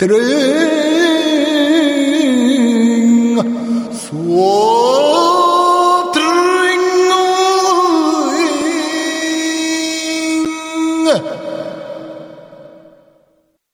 Tring, swore.